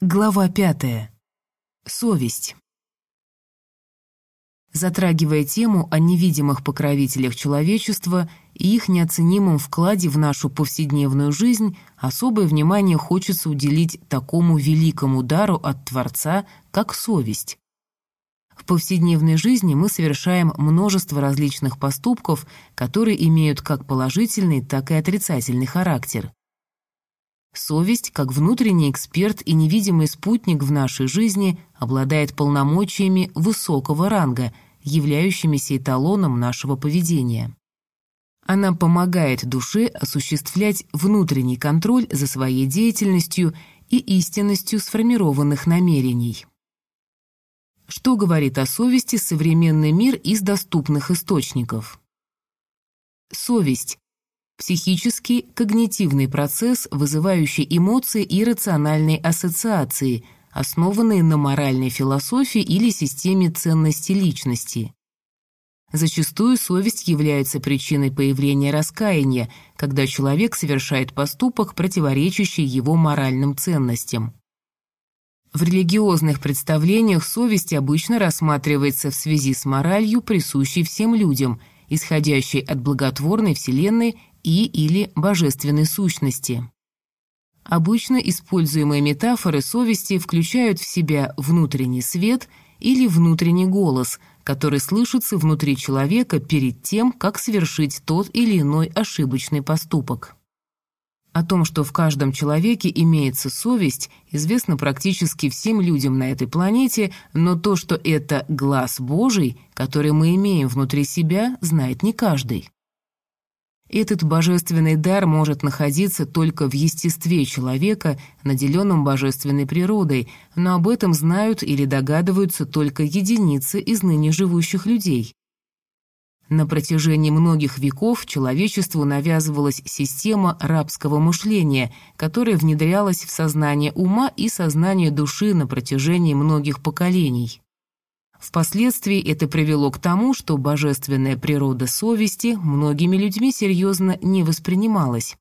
Глава пятая. Совесть. Затрагивая тему о невидимых покровителях человечества и их неоценимом вкладе в нашу повседневную жизнь, особое внимание хочется уделить такому великому дару от Творца, как совесть. В повседневной жизни мы совершаем множество различных поступков, которые имеют как положительный, так и отрицательный характер. Совесть, как внутренний эксперт и невидимый спутник в нашей жизни, обладает полномочиями высокого ранга, являющимися эталоном нашего поведения. Она помогает душе осуществлять внутренний контроль за своей деятельностью и истинностью сформированных намерений. Что говорит о совести современный мир из доступных источников? Совесть Психический когнитивный процесс, вызывающий эмоции и рациональные ассоциации, основанные на моральной философии или системе ценностей личности. Зачастую совесть является причиной появления раскаяния, когда человек совершает поступок, противоречащий его моральным ценностям. В религиозных представлениях совесть обычно рассматривается в связи с моралью, присущей всем людям, исходящей от благотворной вселенной и или божественной сущности. Обычно используемые метафоры совести включают в себя внутренний свет или внутренний голос, который слышится внутри человека перед тем, как совершить тот или иной ошибочный поступок. О том, что в каждом человеке имеется совесть, известно практически всем людям на этой планете, но то, что это глаз Божий, который мы имеем внутри себя, знает не каждый. Этот божественный дар может находиться только в естестве человека, наделенном божественной природой, но об этом знают или догадываются только единицы из ныне живущих людей. На протяжении многих веков человечеству навязывалась система рабского мышления, которая внедрялась в сознание ума и сознание души на протяжении многих поколений. Впоследствии это привело к тому, что божественная природа совести многими людьми серьезно не воспринималась.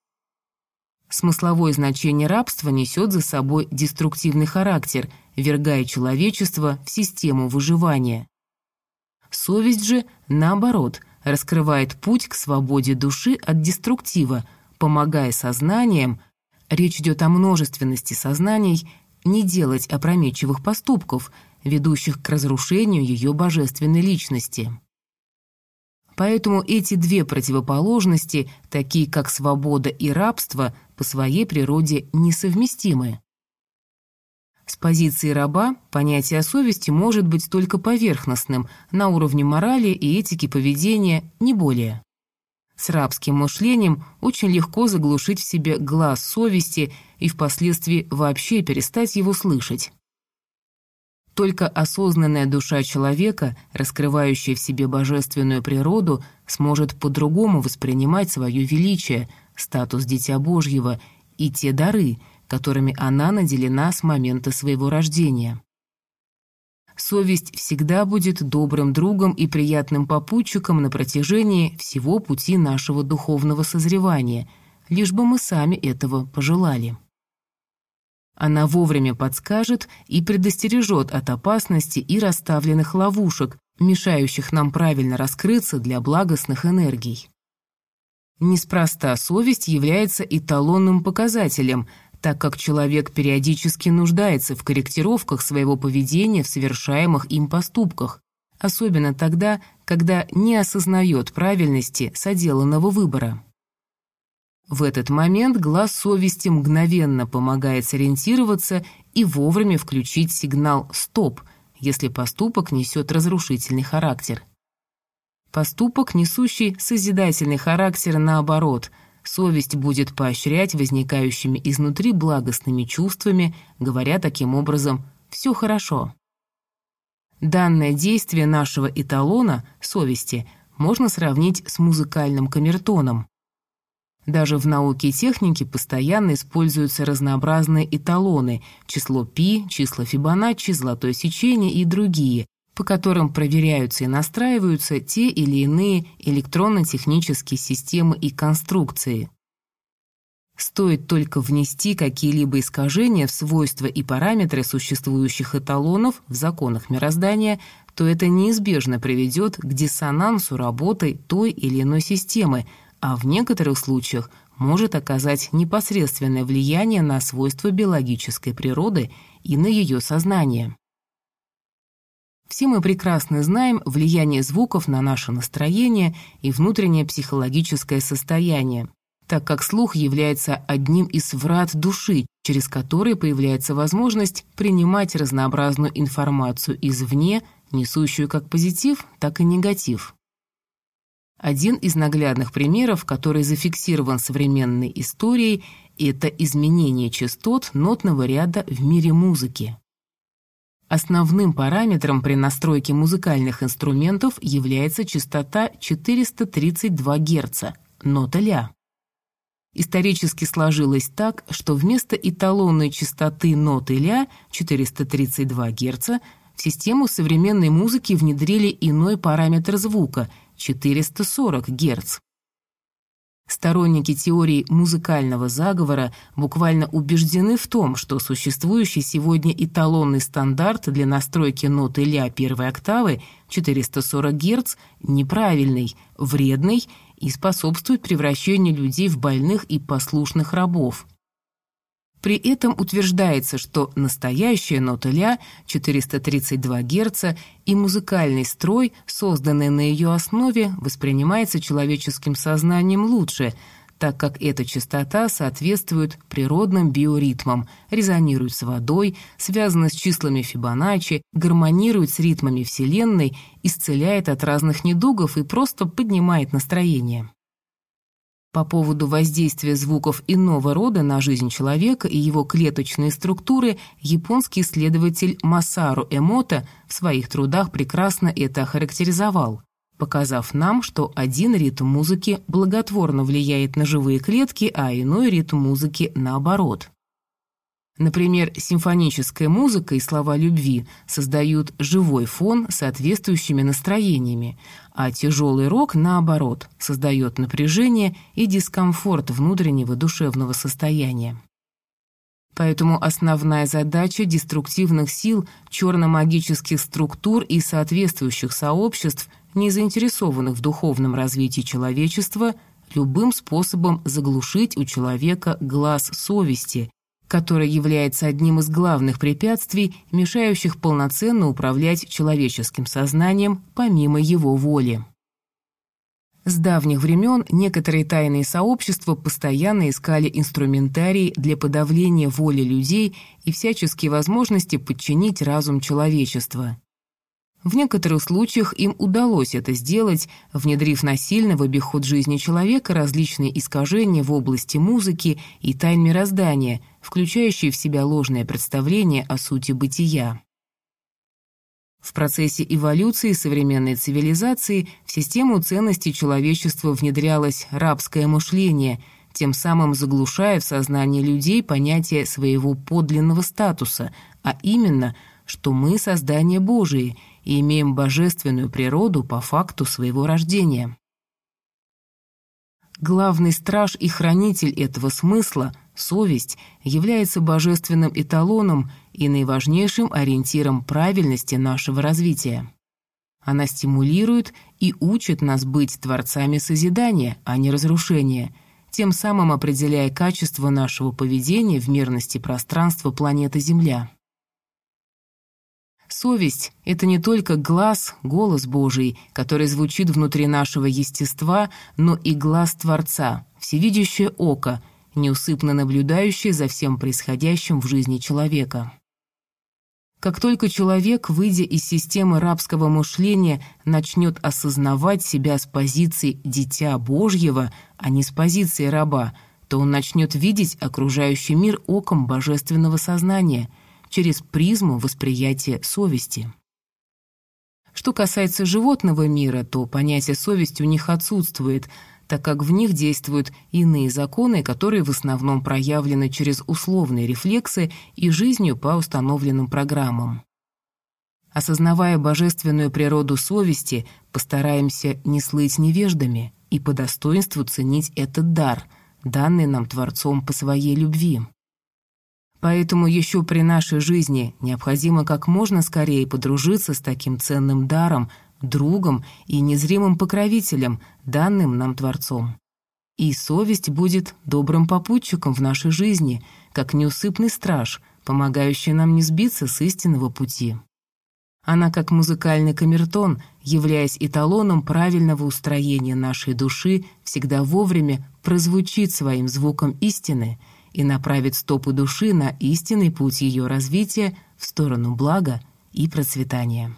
Смысловое значение рабства несет за собой деструктивный характер, вергая человечество в систему выживания. Совесть же, наоборот, раскрывает путь к свободе души от деструктива, помогая сознанием, речь идет о множественности сознаний, не делать опрометчивых поступков – ведущих к разрушению ее божественной личности. Поэтому эти две противоположности, такие как свобода и рабство, по своей природе несовместимы. С позиции раба понятие совести может быть только поверхностным, на уровне морали и этики поведения, не более. С рабским мышлением очень легко заглушить в себе глаз совести и впоследствии вообще перестать его слышать. Только осознанная душа человека, раскрывающая в себе божественную природу, сможет по-другому воспринимать свое величие, статус Дитя Божьего и те дары, которыми она наделена с момента своего рождения. Совесть всегда будет добрым другом и приятным попутчиком на протяжении всего пути нашего духовного созревания, лишь бы мы сами этого пожелали. Она вовремя подскажет и предостережет от опасности и расставленных ловушек, мешающих нам правильно раскрыться для благостных энергий. Неспроста совесть является эталонным показателем, так как человек периодически нуждается в корректировках своего поведения в совершаемых им поступках, особенно тогда, когда не осознает правильности соделанного выбора. В этот момент глаз совести мгновенно помогает сориентироваться и вовремя включить сигнал «стоп», если поступок несет разрушительный характер. Поступок, несущий созидательный характер, наоборот, совесть будет поощрять возникающими изнутри благостными чувствами, говоря таким образом «все хорошо». Данное действие нашего эталона, совести, можно сравнить с музыкальным камертоном. Даже в науке и технике постоянно используются разнообразные эталоны, число π, числа Фибоначчи, золотое сечение и другие, по которым проверяются и настраиваются те или иные электронно-технические системы и конструкции. Стоит только внести какие-либо искажения в свойства и параметры существующих эталонов в законах мироздания, то это неизбежно приведет к диссонансу работы той или иной системы, а в некоторых случаях может оказать непосредственное влияние на свойства биологической природы и на ее сознание. Все мы прекрасно знаем влияние звуков на наше настроение и внутреннее психологическое состояние так как слух является одним из врат души, через которые появляется возможность принимать разнообразную информацию извне, несущую как позитив, так и негатив. Один из наглядных примеров, который зафиксирован современной историей, это изменение частот нотного ряда в мире музыки. Основным параметром при настройке музыкальных инструментов является частота 432 Гц, нота ля. Исторически сложилось так, что вместо эталонной частоты ноты ля 432 Гц в систему современной музыки внедрили иной параметр звука 440 Гц. Сторонники теории музыкального заговора буквально убеждены в том, что существующий сегодня эталонный стандарт для настройки ноты ля первой октавы 440 Гц неправильный, вредный и способствует превращению людей в больных и послушных рабов. При этом утверждается, что настоящая нота ля 432 Гц и музыкальный строй, созданный на ее основе, воспринимается человеческим сознанием лучше – так как эта частота соответствует природным биоритмам, резонирует с водой, связана с числами Фибоначчи, гармонирует с ритмами Вселенной, исцеляет от разных недугов и просто поднимает настроение. По поводу воздействия звуков иного рода на жизнь человека и его клеточные структуры японский исследователь Масару Эмота в своих трудах прекрасно это охарактеризовал показав нам, что один ритм музыки благотворно влияет на живые клетки, а иной ритм музыки наоборот. Например, симфоническая музыка и слова любви создают живой фон соответствующими настроениями, а тяжелый рок, наоборот, создает напряжение и дискомфорт внутреннего душевного состояния. Поэтому основная задача деструктивных сил, черно-магических структур и соответствующих сообществ не заинтересованных в духовном развитии человечества, любым способом заглушить у человека глаз совести, который является одним из главных препятствий, мешающих полноценно управлять человеческим сознанием помимо его воли. С давних времен некоторые тайные сообщества постоянно искали инструментарий для подавления воли людей и всяческие возможности подчинить разум человечества. В некоторых случаях им удалось это сделать, внедрив насильно в обиход жизни человека различные искажения в области музыки и тайн мироздания, включающие в себя ложное представление о сути бытия. В процессе эволюции современной цивилизации в систему ценностей человечества внедрялось рабское мышление, тем самым заглушая в сознании людей понятие своего подлинного статуса, а именно, что мы создание Божие – и имеем божественную природу по факту своего рождения. Главный страж и хранитель этого смысла, совесть, является божественным эталоном и наиважнейшим ориентиром правильности нашего развития. Она стимулирует и учит нас быть творцами созидания, а не разрушения, тем самым определяя качество нашего поведения в мирности пространства планеты Земля. Совесть — это не только глаз, голос Божий, который звучит внутри нашего естества, но и глаз Творца, всевидящее око, неусыпно наблюдающее за всем происходящим в жизни человека. Как только человек, выйдя из системы рабского мышления, начнет осознавать себя с позиции «дитя Божьего», а не с позиции раба, то он начнет видеть окружающий мир оком божественного сознания — через призму восприятия совести. Что касается животного мира, то понятие совести у них отсутствует, так как в них действуют иные законы, которые в основном проявлены через условные рефлексы и жизнью по установленным программам. Осознавая божественную природу совести, постараемся не слыть невеждами и по достоинству ценить этот дар – данный нам Творцом по своей любви. Поэтому еще при нашей жизни необходимо как можно скорее подружиться с таким ценным даром, другом и незримым покровителем, данным нам Творцом. И совесть будет добрым попутчиком в нашей жизни, как неусыпный страж, помогающий нам не сбиться с истинного пути. Она, как музыкальный камертон, являясь эталоном правильного устроения нашей души, всегда вовремя прозвучит своим звуком истины — и направит стопы души на истинный путь ее развития в сторону блага и процветания.